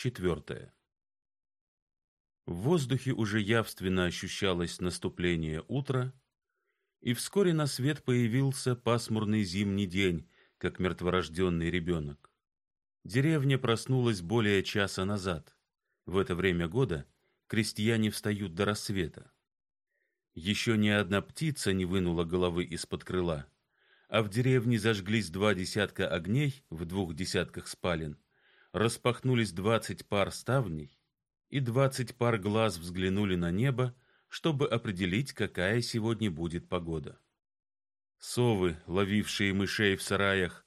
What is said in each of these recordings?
четвертая. В воздухе уже явственно ощущалось наступление утра, и вскоре на свет появился пасмурный зимний день, как мертворожденный ребенок. Деревня проснулась более часа назад. В это время года крестьяне встают до рассвета. Еще ни одна птица не вынула головы из-под крыла, а в деревне зажглись два десятка огней в двух десятках спален, распахнулись двадцать пар ставней, и двадцать пар глаз взглянули на небо, чтобы определить, какая сегодня будет погода. Совы, ловившие мышей в сараях,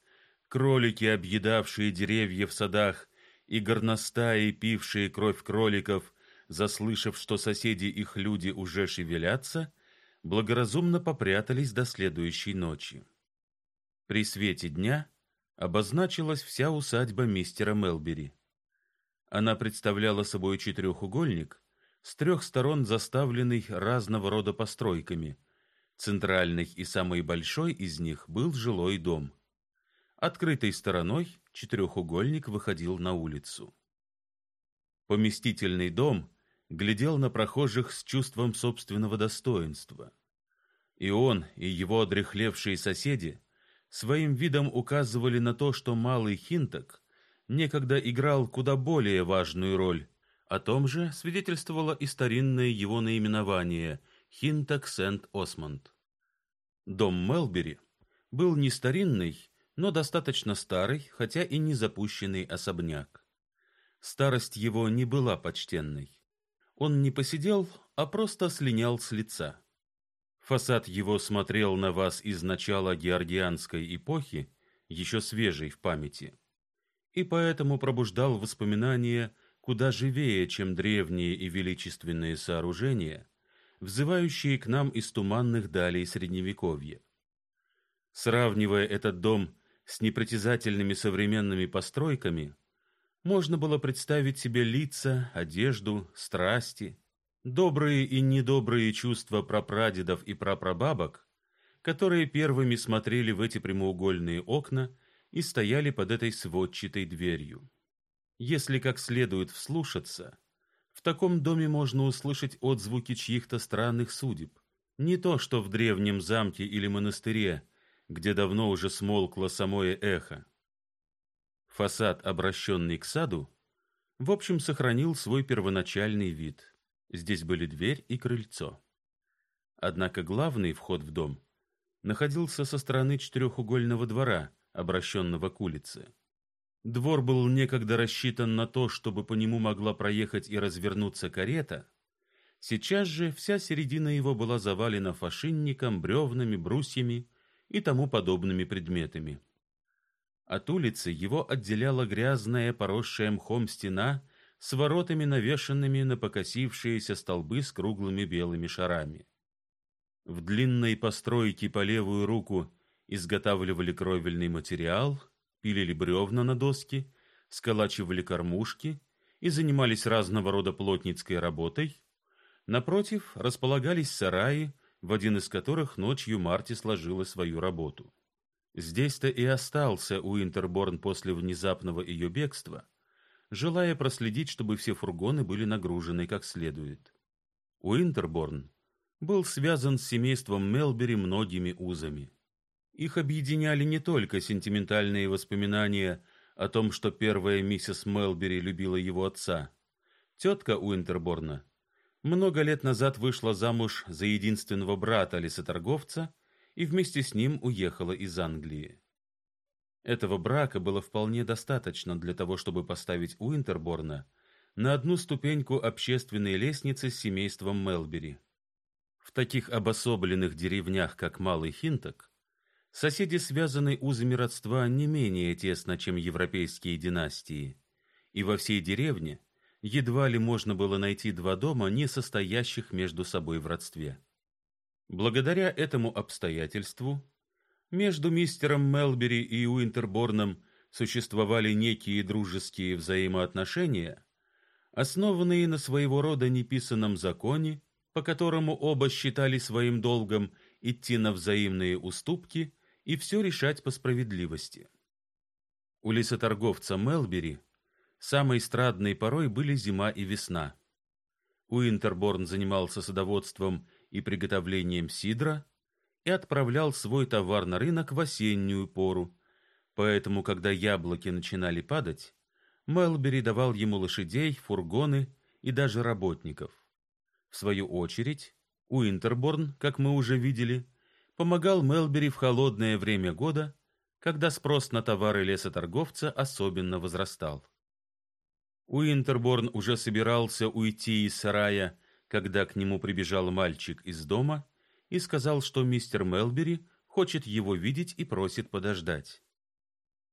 кролики, объедавшие деревья в садах, и горностаи, пившие кровь кроликов, заслышав, что соседи их люди уже шевелятся, благоразумно попрятались до следующей ночи. При свете дня обозначилась вся усадьба мистера Мелбери. Она представляла собой четырехугольник, с трех сторон заставленный разного рода постройками. Центральный и самый большой из них был жилой дом. Открытой стороной четырехугольник выходил на улицу. Поместительный дом глядел на прохожих с чувством собственного достоинства. И он, и его одряхлевшие соседи своим видом указывали на то, что малый Хинток некогда играл куда более важную роль. О том же свидетельствовало и старинное его наименование Хинток Сент-Осмонд. Дом Мелбери был не старинный, но достаточно старый, хотя и не запущенный особняк. Старость его не была почтенной. Он не посидел, а просто слинял с лица. Фасад его смотрел на вас из начала георгианской эпохи, еще свежей в памяти, и поэтому пробуждал воспоминания куда живее, чем древние и величественные сооружения, взывающие к нам из туманных далей средневековья. Сравнивая этот дом с непритязательными современными постройками, можно было представить себе лица, одежду, страсти, добрые и недобрые чувства прапрадедов и прапрабабок, которые первыми смотрели в эти прямоугольные окна и стояли под этой сводчатой дверью. Если как следует вслушаться, в таком доме можно услышать отзвуки чьих-то странных судеб, не то что в древнем замке или монастыре, где давно уже смолкло самое эхо. Фасад, обращенный к саду, в общем сохранил свой первоначальный вид. Здесь были дверь и крыльцо. Однако главный вход в дом находился со стороны четырехугольного двора, обращенного к улице. Двор был некогда рассчитан на то, чтобы по нему могла проехать и развернуться карета. Сейчас же вся середина его была завалена фашинником, бревнами, брусьями и тому подобными предметами. От улицы его отделяла грязная, поросшая мхом стена с воротами, навешанными на покосившиеся столбы с круглыми белыми шарами. В длинной постройке по левую руку изготавливали кровельный материал, пилили бревна на доски, сколачивали кормушки и занимались разного рода плотницкой работой. Напротив располагались сараи, в один из которых ночью Марти сложила свою работу. Здесь-то и остался Уинтерборн после внезапного ее бегства, желая проследить, чтобы все фургоны были нагружены как следует. Уинтерборн был связан с семейством Мелбери многими узами. Их объединяли не только сентиментальные воспоминания о том, что первая миссис Мелбери любила его отца. Тетка Уинтерборна много лет назад вышла замуж за единственного брата лесоторговца и вместе с ним уехала из Англии. Этого брака было вполне достаточно для того, чтобы поставить Уинтерборна на одну ступеньку общественной лестницы с семейством Мелбери. В таких обособленных деревнях, как Малый Хинток, соседи связаны узами родства не менее тесно, чем европейские династии, и во всей деревне едва ли можно было найти два дома, не состоящих между собой в родстве. Благодаря этому обстоятельству между мистером Мелбери и Уинтерборном существовали некие дружеские взаимоотношения, основанные на своего рода неписанном законе, по которому оба считали своим долгом идти на взаимные уступки и все решать по справедливости. У лесоторговца Мелбери Самой страдной порой были зима и весна. Уинтерборн занимался садоводством и приготовлением сидра и отправлял свой товар на рынок в осеннюю пору. Поэтому, когда яблоки начинали падать, Мелбери давал ему лошадей, фургоны и даже работников. В свою очередь, Уинтерборн, как мы уже видели, помогал Мелбери в холодное время года, когда спрос на товары лесоторговца особенно возрастал. Уинтерборн уже собирался уйти из сарая, когда к нему прибежал мальчик из дома и сказал, что мистер Мелбери хочет его видеть и просит подождать.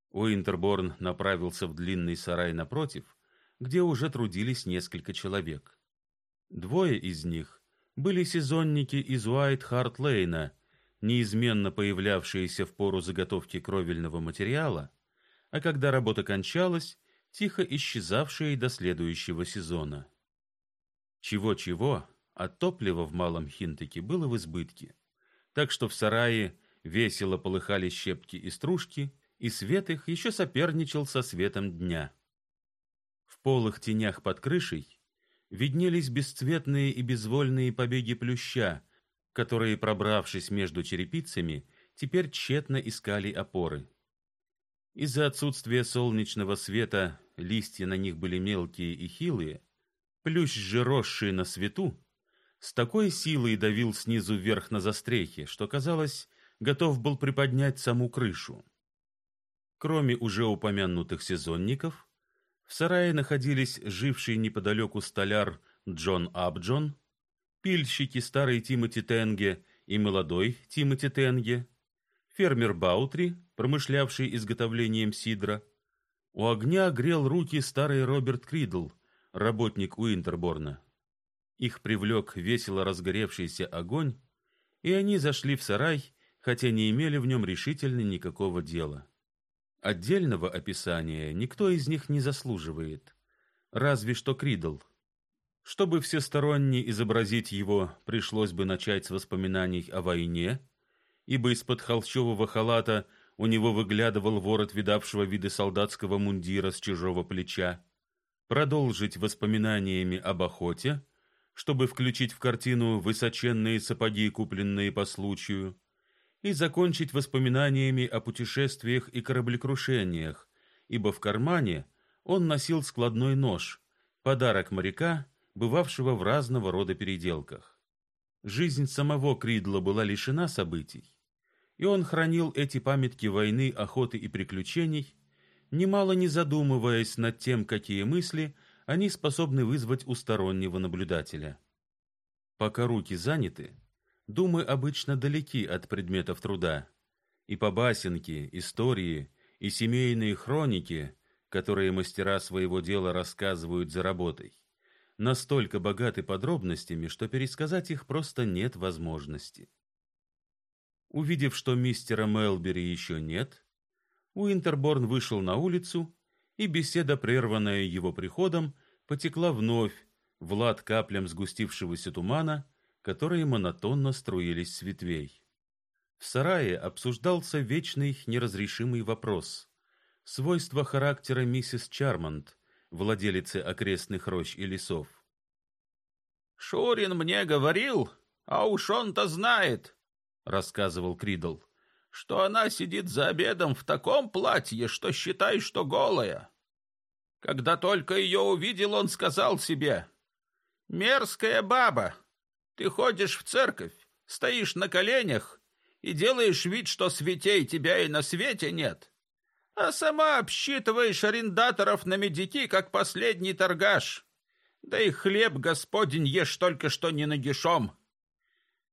Уинтерборн направился в длинный сарай напротив, где уже трудились несколько человек. Двое из них были сезонники из Уайт-Харт-Лейна, неизменно появлявшиеся в пору заготовки кровельного материала, а когда работа кончалась, тихо исчезавшие до следующего сезона. Чего-чего, а топлива в Малом Хинтаке было в избытке, так что в сарае весело полыхали щепки и стружки, и свет их еще соперничал со светом дня. В полых тенях под крышей виднелись бесцветные и безвольные побеги плюща, которые, пробравшись между черепицами, теперь тщетно искали опоры. Из-за отсутствия солнечного света листья на них были мелкие и хилые, плющ же росший на свету, с такой силой давил снизу вверх на застрехи, что казалось, готов был приподнять саму крышу. Кроме уже упомянутых сезонников, в сарае находились живший неподалеку столяр Джон Абджон, пильщики старый Тимоти Тенге и молодой Тимоти Тенге, фермер Баутри, промышлявший изготовлением сидра. У огня грел руки старый Роберт Кридл, работник Уинтерборна. Их привлек весело разгоревшийся огонь, и они зашли в сарай, хотя не имели в нем решительно никакого дела. Отдельного описания никто из них не заслуживает, разве что Кридл. Чтобы всесторонне изобразить его, пришлось бы начать с воспоминаний о войне, ибо из-под холщового халата у него выглядывал ворот видавшего виды солдатского мундира с чужого плеча, продолжить воспоминаниями об охоте, чтобы включить в картину высоченные сапоги, купленные по случаю, и закончить воспоминаниями о путешествиях и кораблекрушениях, ибо в кармане он носил складной нож, подарок моряка, бывавшего в разного рода переделках. Жизнь самого Кридла была лишена событий, и он хранил эти памятки войны, охоты и приключений, немало не задумываясь над тем, какие мысли они способны вызвать у стороннего наблюдателя. Пока руки заняты, Думы обычно далеки от предметов труда, и по басенке, истории и семейные хроники, которые мастера своего дела рассказывают за работой, настолько богаты подробностями, что пересказать их просто нет возможности. Увидев, что мистера Мелбери еще нет, Уинтерборн вышел на улицу, и беседа, прерванная его приходом, потекла вновь в лад каплям сгустившегося тумана, которые монотонно струились с ветвей. В сарае обсуждался вечный неразрешимый вопрос свойства характера миссис Чармонт, владелицы окрестных рощ и лесов. Шурин мне говорил, а уж он-то знает, рассказывал Кридл, что она сидит за обедом в таком платье, что считай, что голая. Когда только ее увидел, он сказал себе: "Мерзкая баба, ты ходишь в церковь, стоишь на коленях и делаешь вид, что святей тебя и на свете нет, а сама обсчитываешь арендаторов на медики, как последний торгаш. Да и хлеб Господень ешь только что не нагишом.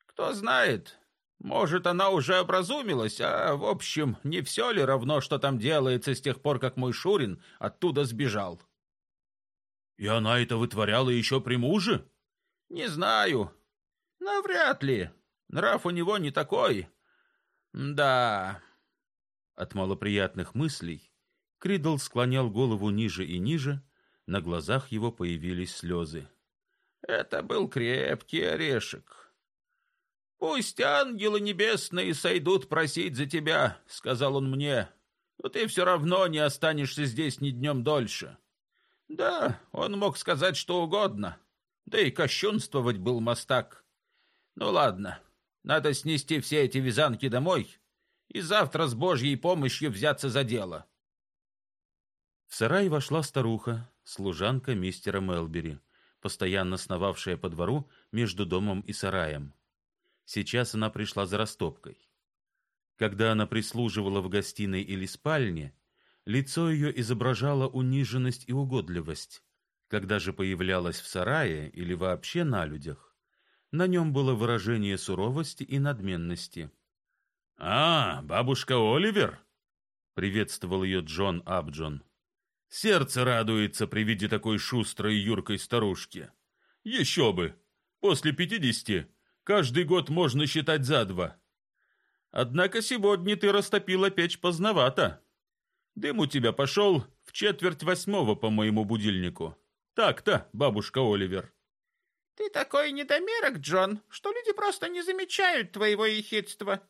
Кто знает, может, она уже образумилась, а, в общем, не все ли равно, что там делается с тех пор, как мой Шурин оттуда сбежал? — И она это вытворяла еще при муже? — Не знаю. Навряд ли. Нрав у него не такой. Да. От малоприятных мыслей Кридл склонял голову ниже и ниже, на глазах его появились слезы. Это был крепкий орешек. Пусть ангелы небесные сойдут просить за тебя, сказал он мне. Но ты все равно не останешься здесь ни днем дольше. Да, он мог сказать что угодно. Да и кощунствовать был мастак. Ну ладно, надо снести все эти вязанки домой и завтра с Божьей помощью взяться за дело. В сарай вошла старуха, служанка мистера Мелбери, постоянно сновавшая по двору между домом и сараем. Сейчас она пришла за растопкой. Когда она прислуживала в гостиной или спальне, лицо ее изображало униженность и угодливость. Когда же появлялась в сарае или вообще на людях, на нем было выражение суровости и надменности. «А, бабушка Оливер!» — приветствовал ее Джон Абджон. «Сердце радуется при виде такой шустрой юркой старушки. Еще бы! После пятидесяти каждый год можно считать за два. Однако сегодня ты растопила печь поздновато. Дым у тебя пошел в четверть восьмого по моему будильнику. Так-то, бабушка Оливер. Ты такой недомерок, Джон, что люди просто не замечают твоего ехидства.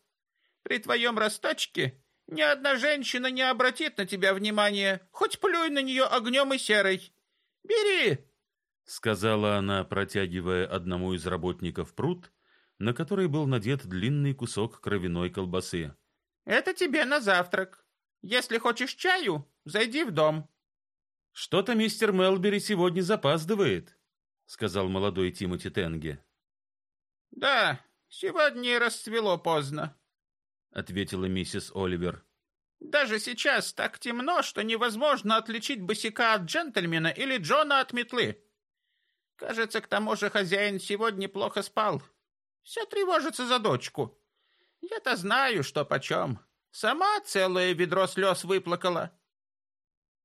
При твоем росточке ни одна женщина не обратит на тебя внимания, хоть плюй на нее огнем и серой. Бери, — сказала она, протягивая одному из работников пруд, на который был надет длинный кусок кровяной колбасы. «Это тебе на завтрак. Если хочешь чаю, зайди в дом». «Что-то мистер Мелбери сегодня запаздывает», — сказал молодой Тимоти Тенге. «Да, сегодня расцвело поздно», — ответила миссис Оливер. «Даже сейчас так темно, что невозможно отличить босика от джентльмена или Джона от метлы. Кажется, к тому же хозяин сегодня плохо спал». Все тревожится за дочку. Я-то знаю, что почем. Сама целое ведро слез выплакала.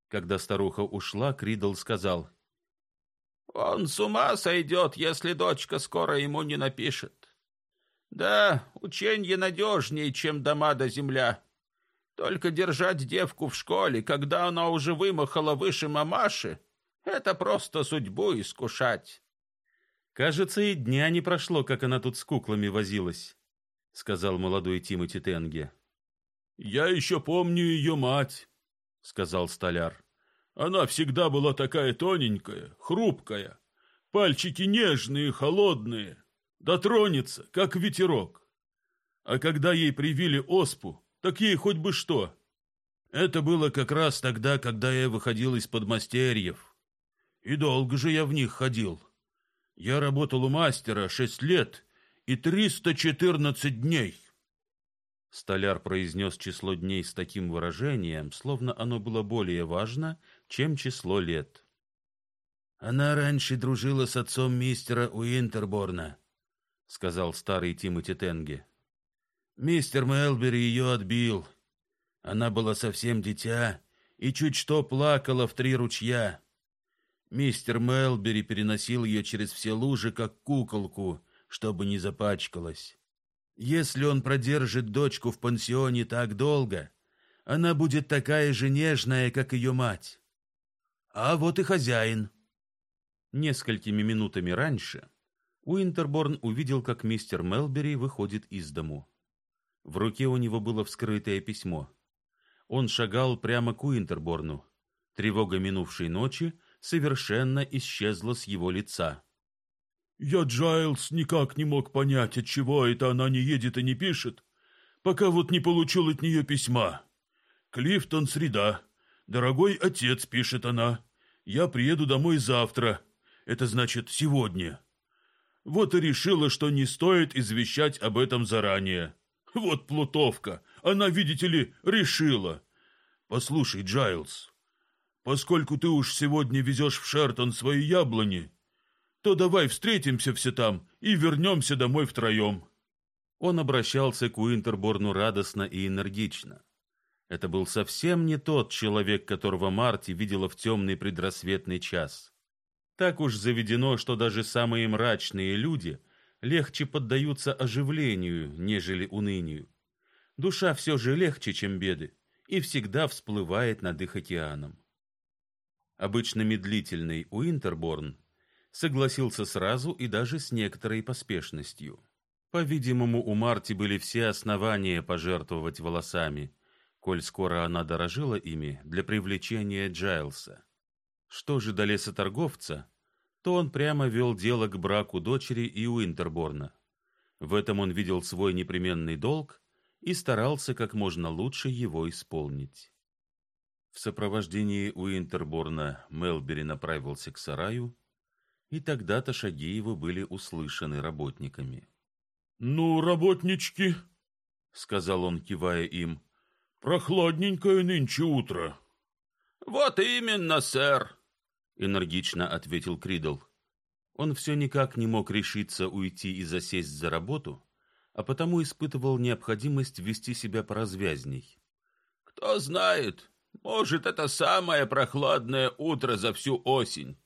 Когда старуха ушла, Кридл сказал. Он с ума сойдет, если дочка скоро ему не напишет. Да, ученье надежнее, чем дома до земля. Только держать девку в школе, когда она уже вымахала выше мамаши, это просто судьбу искушать. Кажется, и дня не прошло, как она тут с куклами возилась, сказал молодой Тимоти Тенге. Я еще помню ее мать, сказал столяр. Она всегда была такая тоненькая, хрупкая, пальчики нежные, холодные, дотронется, как ветерок. А когда ей привили оспу, так ей хоть бы что. Это было как раз тогда, когда я выходил из подмастерьев. И долго же я в них ходил. Я работал у мастера шесть лет и триста четырнадцать дней. Столяр произнес число дней с таким выражением, словно оно было более важно, чем число лет. Она раньше дружила с отцом мистера Уинтерборна, сказал старый Тимоти Тенге. Мистер Мелбери ее отбил. Она была совсем дитя и чуть что плакала в три ручья. Мистер Мелбери переносил ее через все лужи, как куколку, чтобы не запачкалась. Если он продержит дочку в пансионе так долго, она будет такая же нежная, как ее мать. А вот и хозяин. Несколькими минутами раньше Уинтерборн увидел, как мистер Мелбери выходит из дому. В руке у него было вскрытое письмо. Он шагал прямо к Уинтерборну. Тревога минувшей ночи совершенно исчезла с его лица. «Я, Джайлз, никак не мог понять, от чего это она не едет и не пишет, пока вот не получил от нее письма. Клифтон, среда. Дорогой отец, пишет она. Я приеду домой завтра. Это значит сегодня. Вот и решила, что не стоит извещать об этом заранее. Вот плутовка. Она, видите ли, решила. Послушай, Джайлз, Поскольку ты уж сегодня везешь в Шертон свои яблони, то давай встретимся все там и вернемся домой втроем. Он обращался к Уинтерборну радостно и энергично. Это был совсем не тот человек, которого Марти видела в темный предрассветный час. Так уж заведено, что даже самые мрачные люди легче поддаются оживлению, нежели унынию. Душа все же легче, чем беды, и всегда всплывает над их океаном обычно медлительный Уинтерборн, согласился сразу и даже с некоторой поспешностью. По-видимому, у Марти были все основания пожертвовать волосами, коль скоро она дорожила ими для привлечения Джайлса. Что же до лесоторговца, то он прямо вел дело к браку дочери и Уинтерборна. В этом он видел свой непременный долг и старался как можно лучше его исполнить. В сопровождении Уинтерборна Мелбери направился к сараю, и тогда-то шаги его были услышаны работниками. «Ну, работнички», — сказал он, кивая им, — «прохладненькое нынче утро». «Вот именно, сэр», — энергично ответил Кридл. Он все никак не мог решиться уйти и засесть за работу, а потому испытывал необходимость вести себя поразвязней. «Кто знает, может, это самое прохладное утро за всю осень».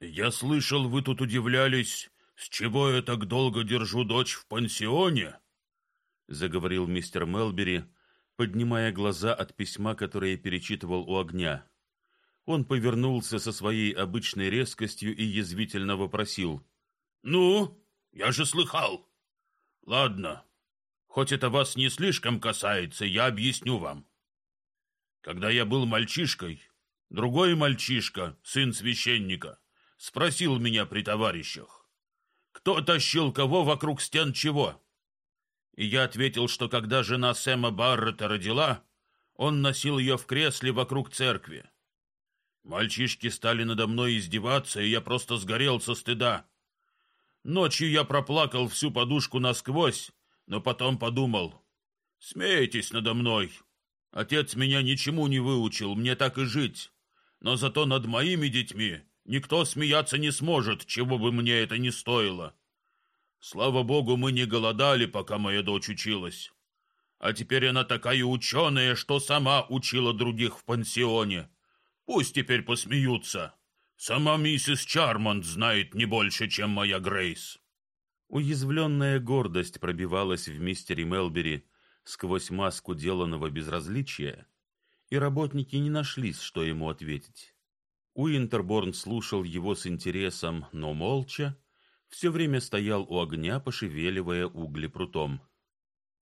«Я слышал, вы тут удивлялись, с чего я так долго держу дочь в пансионе?» — заговорил мистер Мелбери, поднимая глаза от письма, которое перечитывал у огня. Он повернулся со своей обычной резкостью и язвительно вопросил. «Ну, я же слыхал. Ладно, хоть это вас не слишком касается, я объясню вам. Когда я был мальчишкой, другой мальчишка, сын священника, спросил меня при товарищах, кто тащил кого вокруг стен чего. И я ответил, что когда жена Сэма Баррета родила, он носил ее в кресле вокруг церкви. Мальчишки стали надо мной издеваться, и я просто сгорел со стыда. Ночью я проплакал всю подушку насквозь, но потом подумал, смеетесь надо мной. Отец меня ничему не выучил, мне так и жить. Но зато над моими детьми никто смеяться не сможет, чего бы мне это ни стоило. Слава богу, мы не голодали, пока моя дочь училась. А теперь она такая ученая, что сама учила других в пансионе. Пусть теперь посмеются. Сама миссис Чармонт знает не больше, чем моя Грейс. Уязвленная гордость пробивалась в мистере Мелбери сквозь маску деланного безразличия, и работники не нашлись, что ему ответить. Уинтерборн слушал его с интересом, но молча, все время стоял у огня, пошевеливая угли прутом.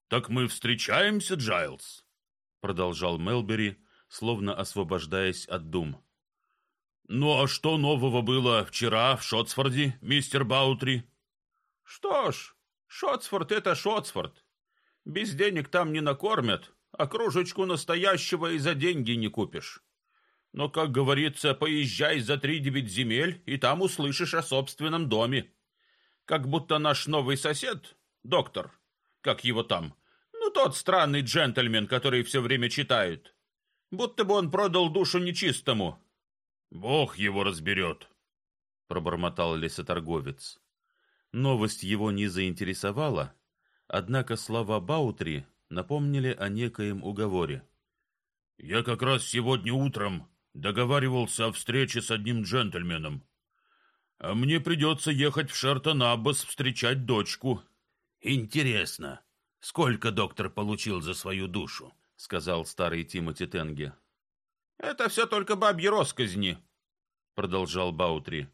«Так мы встречаемся, Джайлз?» — продолжал Мелбери, словно освобождаясь от дум. «Ну а что нового было вчера в Шотсфорде, мистер Баутри?» «Что ж, Шотсфорд — это Шотсфорд. Без денег там не накормят, а кружечку настоящего и за деньги не купишь. Но, как говорится, поезжай за три девять земель, и там услышишь о собственном доме. Как будто наш новый сосед, доктор, как его там, ну, тот странный джентльмен, который все время читает, будто бы он продал душу нечистому. Бог его разберет, пробормотал лесоторговец. Новость его не заинтересовала, однако слова Баутри напомнили о некоем уговоре. Я как раз сегодня утром договаривался о встрече с одним джентльменом. А мне придется ехать в Шертон-Аббас встречать дочку. Интересно, сколько доктор получил за свою душу? сказал старый Тимоти Тенге. Это все только бабьи росказни, продолжал Баутри.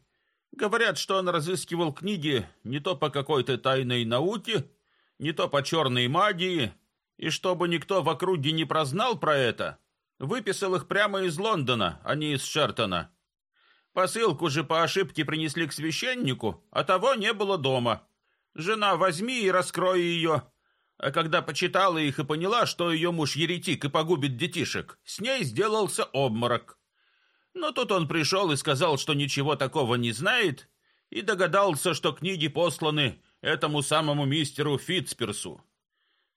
Говорят, что он разыскивал книги не то по какой-то тайной науке, не то по черной магии, и чтобы никто в округе не прознал про это, выписал их прямо из Лондона, а не из Шертона. Посылку же по ошибке принесли к священнику, а того не было дома. Жена, возьми и раскрой ее, а когда почитала их и поняла, что ее муж еретик и погубит детишек, с ней сделался обморок. Но тут он пришел и сказал, что ничего такого не знает, и догадался, что книги посланы этому самому мистеру Фитцперсу.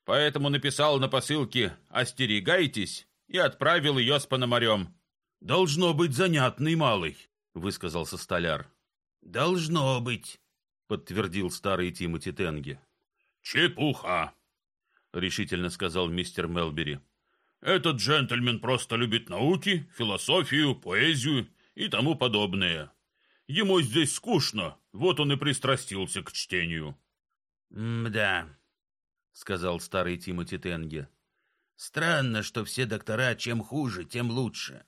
Поэтому написал на посылке «Остерегайтесь» и отправил ее с пономарем. «Должно быть занятный малый», — высказался столяр. «Должно быть», — подтвердил старый Тимоти Тенге. «Чепуха», — решительно сказал мистер Мелбери. «Этот джентльмен просто любит науки, философию, поэзию и тому подобное. Ему здесь скучно, вот он и пристрастился к чтению». «М-да», — сказал старый Тимоти Тенге. «Странно, что все доктора чем хуже, тем лучше.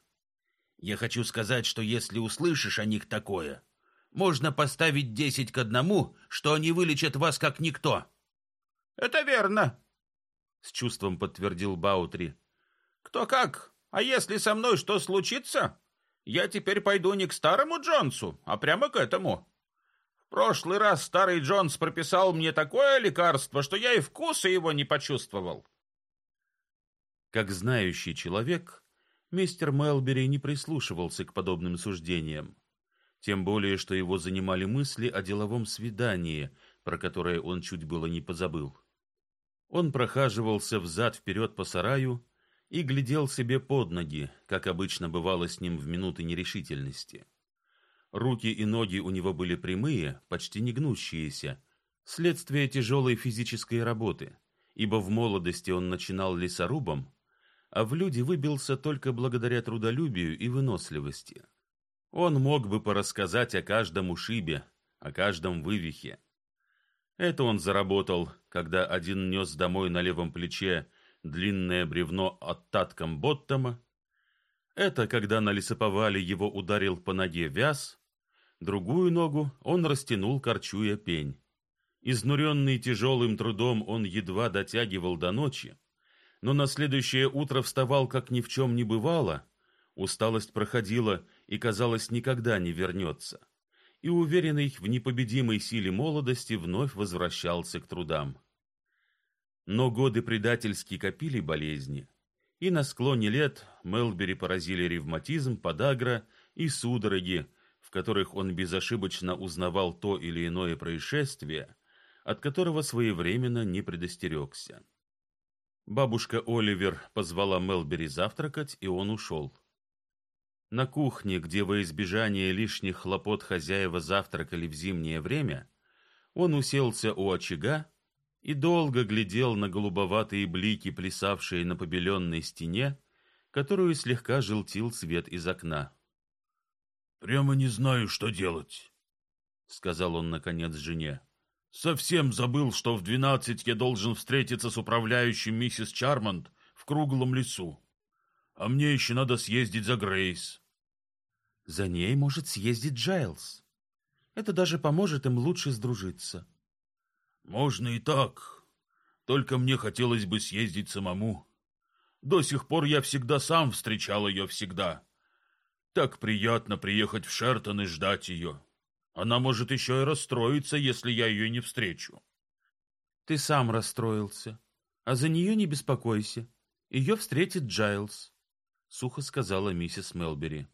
Я хочу сказать, что если услышишь о них такое, можно поставить десять к одному, что они вылечат вас как никто». «Это верно», с чувством подтвердил Баутри. Кто как? А если со мной что случится? Я теперь пойду не к старому Джонсу, а прямо к этому. Прошлый раз старый Джонс прописал мне такое лекарство, что я и вкуса его не почувствовал. Как знающий человек, мистер Мелбери не прислушивался к подобным суждениям, тем более что его занимали мысли о деловом свидании, про которое он чуть было не позабыл. Он прохаживался взад вперед по сараю и глядел себе под ноги, как обычно бывало с ним в минуты нерешительности. Руки и ноги у него были прямые, почти не гнущиеся, следствие тяжелой физической работы, ибо в молодости он начинал лесорубом, а в люди выбился только благодаря трудолюбию и выносливости. Он мог бы порассказать о каждом ушибе, о каждом вывихе. Это он заработал, когда один нес домой на левом плече длинное бревно от татком Боттома. Это когда на лесоповале его ударил по ноге вяз, другую ногу он растянул, корчуя пень. Изнуренный тяжелым трудом он едва дотягивал до ночи, но на следующее утро вставал, как ни в чем не бывало, усталость проходила и, казалось, никогда не вернется, и, уверенный в непобедимой силе молодости, вновь возвращался к трудам. Но годы предательски копили болезни, и на склоне лет Мелбери поразили ревматизм, подагра и судороги, которых он безошибочно узнавал то или иное происшествие, от которого своевременно не предостерегся. Бабушка Оливер позвала Мелбери завтракать, и он ушел. На кухне, где во избежание лишних хлопот хозяева завтракали в зимнее время, он уселся у очага и долго глядел на голубоватые блики, плясавшие на побеленной стене, которую слегка желтил свет из окна. «Прямо не знаю, что делать», — сказал он, наконец, жене. «Совсем забыл, что в двенадцать я должен встретиться с управляющим миссис Чармонт в круглом лесу. А мне еще надо съездить за Грейс». «За ней может съездить Джайлз. Это даже поможет им лучше сдружиться». Можно и так. Только мне хотелось бы съездить самому. До сих пор я всегда сам встречал ее всегда. Так приятно приехать в Шертон и ждать ее. Она может еще и расстроиться, если я ее не встречу. Ты сам расстроился. А за нее не беспокойся. Ее встретит Джайлз, — сухо сказала миссис Мелбери.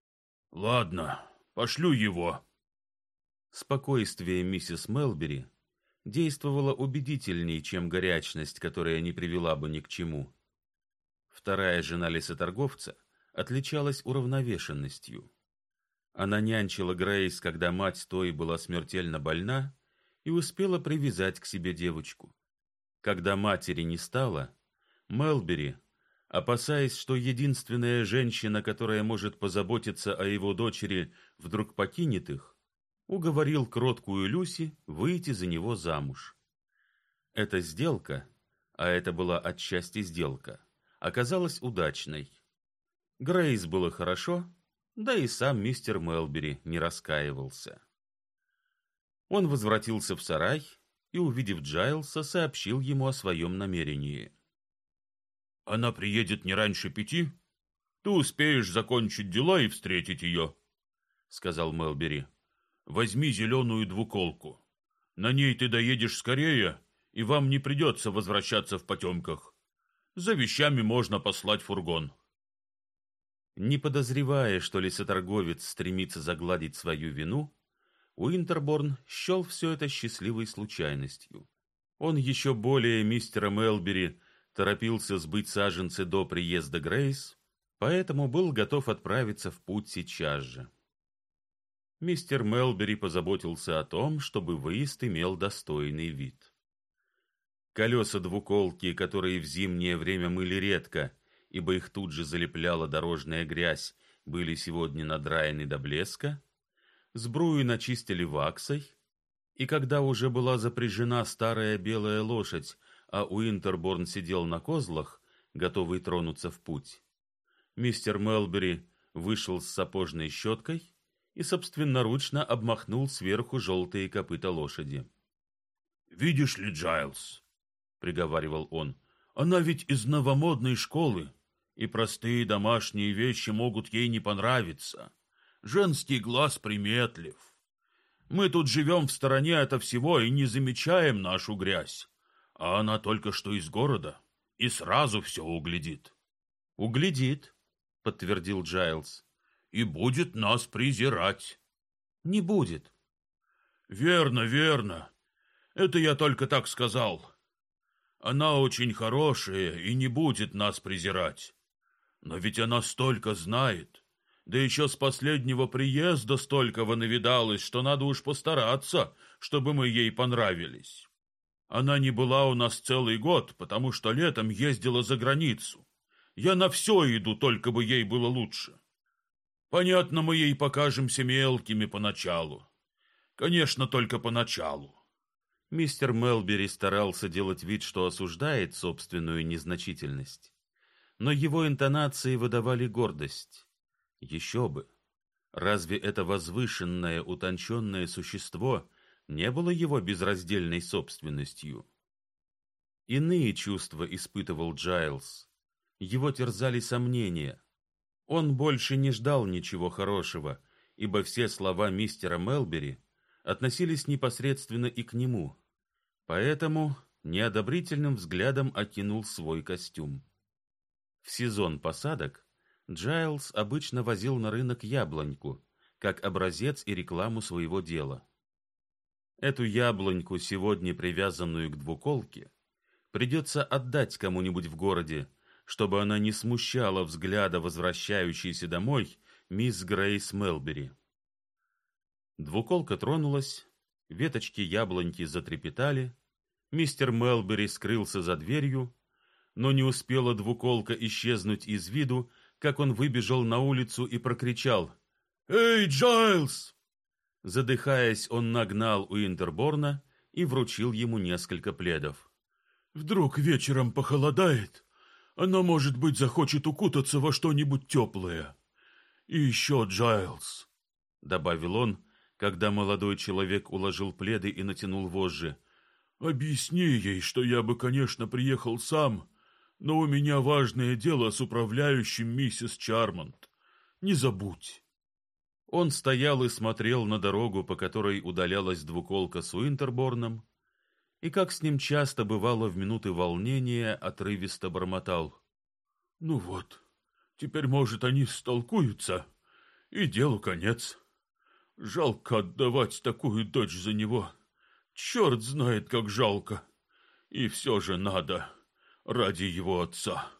— Ладно, пошлю его. Спокойствие миссис Мелбери действовала убедительней, чем горячность, которая не привела бы ни к чему. Вторая жена лесоторговца отличалась уравновешенностью. Она нянчила Грейс, когда мать той была смертельно больна, и успела привязать к себе девочку. Когда матери не стало, Мелбери, опасаясь, что единственная женщина, которая может позаботиться о его дочери, вдруг покинет их, уговорил кроткую Люси выйти за него замуж. Эта сделка, а это была отчасти сделка, оказалась удачной. Грейс было хорошо, да и сам мистер Мелбери не раскаивался. Он возвратился в сарай и, увидев Джайлса, сообщил ему о своем намерении. «Она приедет не раньше пяти? Ты успеешь закончить дела и встретить ее», — сказал Мелбери возьми зеленую двуколку. На ней ты доедешь скорее, и вам не придется возвращаться в потемках. За вещами можно послать фургон. Не подозревая, что лесоторговец стремится загладить свою вину, Уинтерборн счел все это счастливой случайностью. Он еще более мистера Мелбери торопился сбыть саженцы до приезда Грейс, поэтому был готов отправиться в путь сейчас же мистер Мелбери позаботился о том, чтобы выезд имел достойный вид. Колеса двуколки, которые в зимнее время мыли редко, ибо их тут же залепляла дорожная грязь, были сегодня надраены до блеска, сбрую начистили ваксой, и когда уже была запряжена старая белая лошадь, а Уинтерборн сидел на козлах, готовый тронуться в путь, мистер Мелбери вышел с сапожной щеткой и собственноручно обмахнул сверху желтые копыта лошади. «Видишь ли, Джайлз, — приговаривал он, — она ведь из новомодной школы, и простые домашние вещи могут ей не понравиться. Женский глаз приметлив. Мы тут живем в стороне от всего и не замечаем нашу грязь, а она только что из города и сразу все углядит. Углядит, подтвердил Джайлз. И будет нас презирать. Не будет. Верно, верно. Это я только так сказал. Она очень хорошая и не будет нас презирать. Но ведь она столько знает. Да еще с последнего приезда столько навидалась, что надо уж постараться, чтобы мы ей понравились. Она не была у нас целый год, потому что летом ездила за границу. Я на все иду, только бы ей было лучше. Понятно, мы ей покажемся мелкими поначалу. Конечно, только поначалу. Мистер Мелбери старался делать вид, что осуждает собственную незначительность. Но его интонации выдавали гордость. Еще бы! Разве это возвышенное, утонченное существо не было его безраздельной собственностью? Иные чувства испытывал Джайлз. Его терзали сомнения. Он больше не ждал ничего хорошего, ибо все слова мистера Мелбери относились непосредственно и к нему. Поэтому неодобрительным взглядом окинул свой костюм. В сезон посадок Джайлз обычно возил на рынок яблоньку, как образец и рекламу своего дела. Эту яблоньку, сегодня привязанную к двуколке, придется отдать кому-нибудь в городе, чтобы она не смущала взгляда возвращающейся домой мисс Грейс Мелбери. Двуколка тронулась, веточки яблоньки затрепетали, мистер Мелбери скрылся за дверью, но не успела двуколка исчезнуть из виду, как он выбежал на улицу и прокричал «Эй, Джайлз!». Задыхаясь, он нагнал у Интерборна и вручил ему несколько пледов. «Вдруг вечером похолодает, она, может быть, захочет укутаться во что-нибудь теплое. И еще, Джайлз!» — добавил он, когда молодой человек уложил пледы и натянул вожжи. «Объясни ей, что я бы, конечно, приехал сам, но у меня важное дело с управляющим миссис Чармонт. Не забудь. Он стоял и смотрел на дорогу, по которой удалялась двуколка с Уинтерборном, и, как с ним часто бывало в минуты волнения, отрывисто бормотал. — Ну вот, теперь, может, они столкуются, и делу конец. Жалко отдавать такую дочь за него. Черт знает, как жалко. И все же надо ради его отца.